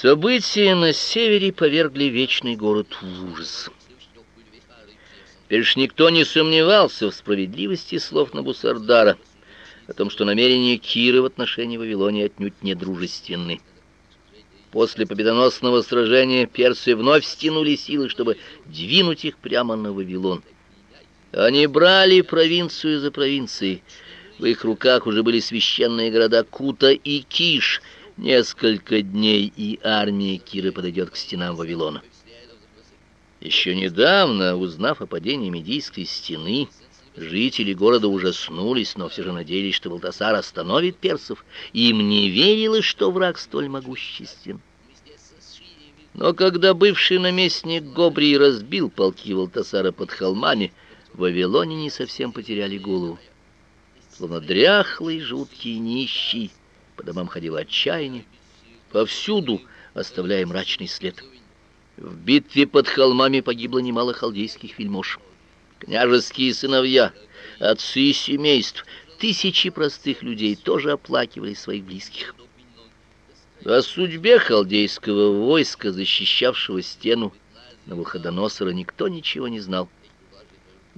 События на севере повергли вечный город в ужас. Теперь никто не сомневался в справедливости слов Набусардара о том, что намерения Киры в отношении Вавилонии отнюдь не дружественны. После победоносного сражения персы вновь стянули силы, чтобы двинуть их прямо на Вавилон. Они брали провинцию за провинцией. В их руках уже были священные города Кута и Киш. Несколько дней, и армия Киры подойдет к стенам Вавилона. Еще недавно, узнав о падении Медийской стены, жители города ужаснулись, но все же надеялись, что Валтасар остановит персов. Им не верилось, что враг столь могуществен. Но когда бывший наместник Гобрий разбил полки Валтасара под холмами, Вавилоне не совсем потеряли голову. Словно дряхлый, жуткий, нищий, по домам ходило отчаяние, повсюду оставляя мрачный след. В битве под холмами погибло немало халдейских вельмож. Княжеские сыновья, отцы семейств, тысячи простых людей тоже оплакивали своих близких. О судьбе халдейского войска, защищавшего стену Навуходоносора, никто ничего не знал.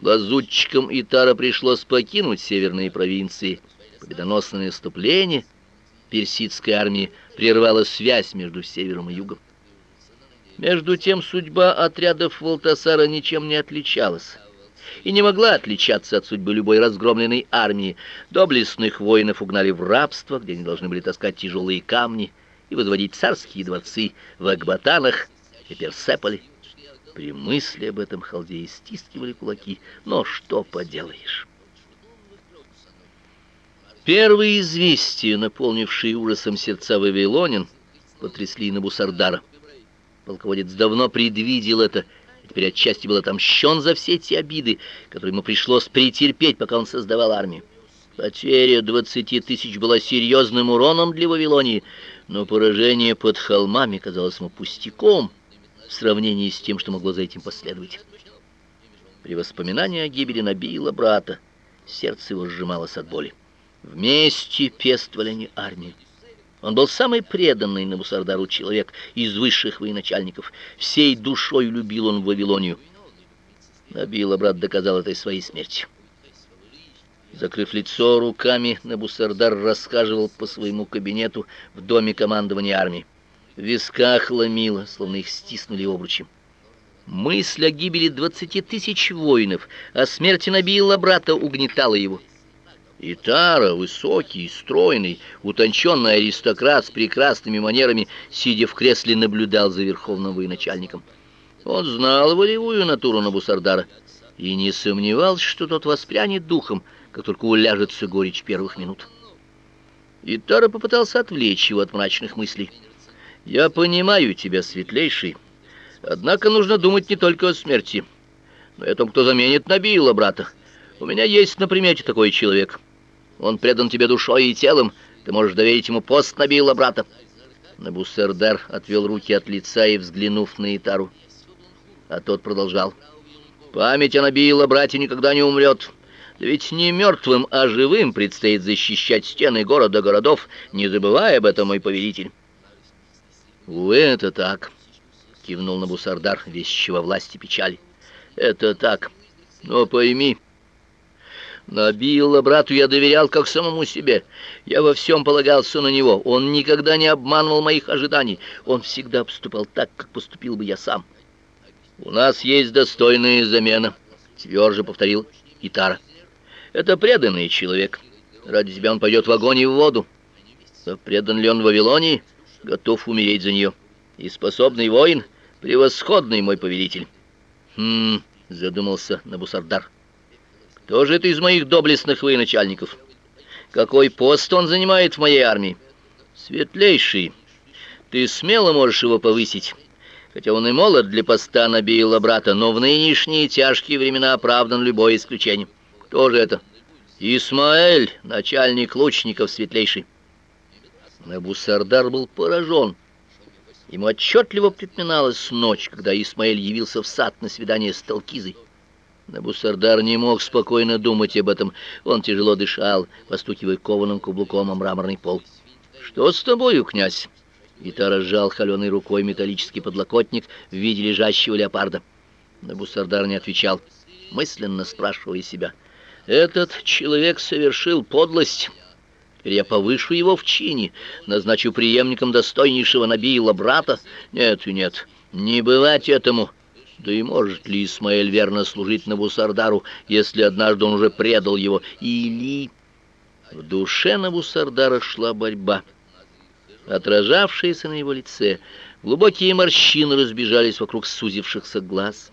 Лазутчикам Итара пришлось покинуть северные провинции. Победоносное наступление персидской армии прервало связь между севером и югом. Между тем судьба отрядов Волтасара ничем не отличалась и не могла отличаться от судьбы любой разгромленной армии. Доблестных воинов угнали в рабство, где они должны были таскать тяжелые камни и возводить царские дворцы в Акбатанах и Персеполе. При мысли об этом халдеи стискивали кулаки, но что поделаешь. Первые известия, наполнившие ужасом сердца вавилонян, потрясли Набусардара. Полководец давно предвидел это, и теперь отчасти был отомщен за все те обиды, которые ему пришлось претерпеть, пока он создавал армию. Потеря двадцати тысяч была серьезным уроном для Вавилонии, но поражение под холмами казалось ему пустяком в сравнении с тем, что могло за этим последовать. При воспоминании о гибели Набиила брата сердце его сжималось от боли. Вместе пествовали они армию. Он был самый преданный Набусардару человек из высших военачальников. Всей душой любил он Вавилонию. Набила брат доказал этой своей смерти. Закрыв лицо руками, Набусардар рассказывал по своему кабинету в доме командования армии. В висках ломило, словно их стиснули обручем. Мысль о гибели двадцати тысяч воинов, о смерти Набила брата угнетала его. Итара, высокий, стройный, утонченный аристократ с прекрасными манерами, сидя в кресле, наблюдал за верховным военачальником. Он знал волевую натуру Набусардара и не сомневался, что тот воспрянет духом, как только уляжется горечь первых минут. Итара попытался отвлечь его от мрачных мыслей. «Я понимаю тебя, светлейший, однако нужно думать не только о смерти, но и о том, кто заменит Набила, брата. У меня есть на примете такой человек». Он предан тебе душой и телом. Ты можешь доверить ему пост Набила, брата. Набусердар отвел руки от лица и взглянув на Итару. А тот продолжал. Память о Набила, брате, никогда не умрет. Да ведь не мертвым, а живым предстоит защищать стены города городов, не забывая об этом, мой повелитель. Увы, это так, кивнул Набусардар, вещего власти печали. Это так. Но пойми, Набила брату я доверял как самому себе. Я во всем полагался на него. Он никогда не обманывал моих ожиданий. Он всегда поступал так, как поступил бы я сам. У нас есть достойная замена, тверже повторил Итара. Это преданный человек. Ради тебя он пойдет в огонь и в воду. Но предан ли он Вавилонии, готов умереть за нее. И способный воин, превосходный мой повелитель. Хм, задумался Набусардар. Кто же это из моих доблестных военачальников? Какой пост он занимает в моей армии? Светлейший. Ты смело можешь его повысить. Хотя он и молод для поста Набиила брата, но в нынешние тяжкие времена оправдан любое исключение. Кто же это? Исмаэль, начальник лучников светлейший. Набусардар был поражен. Ему отчетливо припоминалась ночь, когда Исмаэль явился в сад на свидание с Талкизой. Набусардар не мог спокойно думать об этом. Он тяжело дышал, постукивая кованым каблуком о мраморный пол. «Что с тобою, князь?» Гитара сжал холеной рукой металлический подлокотник в виде лежащего леопарда. Набусардар не отвечал, мысленно спрашивая себя. «Этот человек совершил подлость. Я повышу его в чине, назначу преемником достойнейшего Набиила брата. Нет нет, не бывать этому». Да и может ли Исмаэль верно служить Набусардару, если однажды он уже предал его? Или... В душе Набусардара шла борьба отражавшиеся на его лице. Глубокие морщины разбежались вокруг сузившихся глаз.